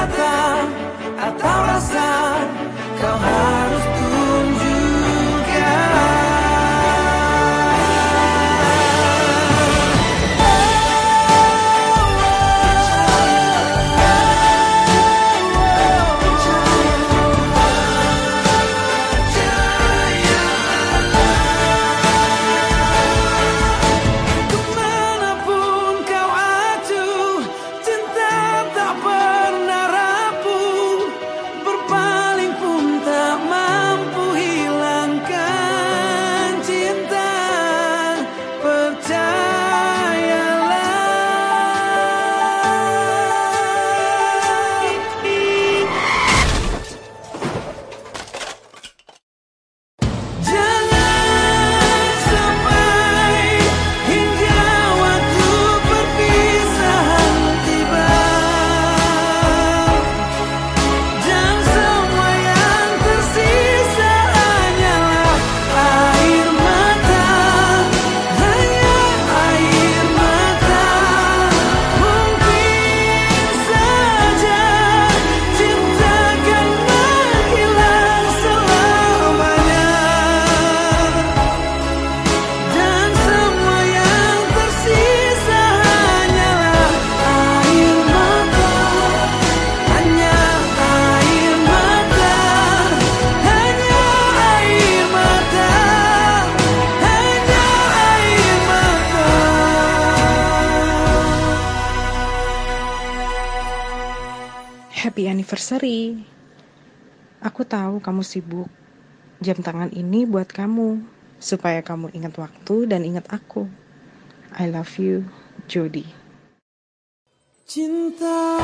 Kata atau rasa Kau Happy anniversary. Aku tahu kamu sibuk. Jam tangan ini buat kamu, supaya kamu ingat waktu dan ingat aku. I love you, Jody. Cinta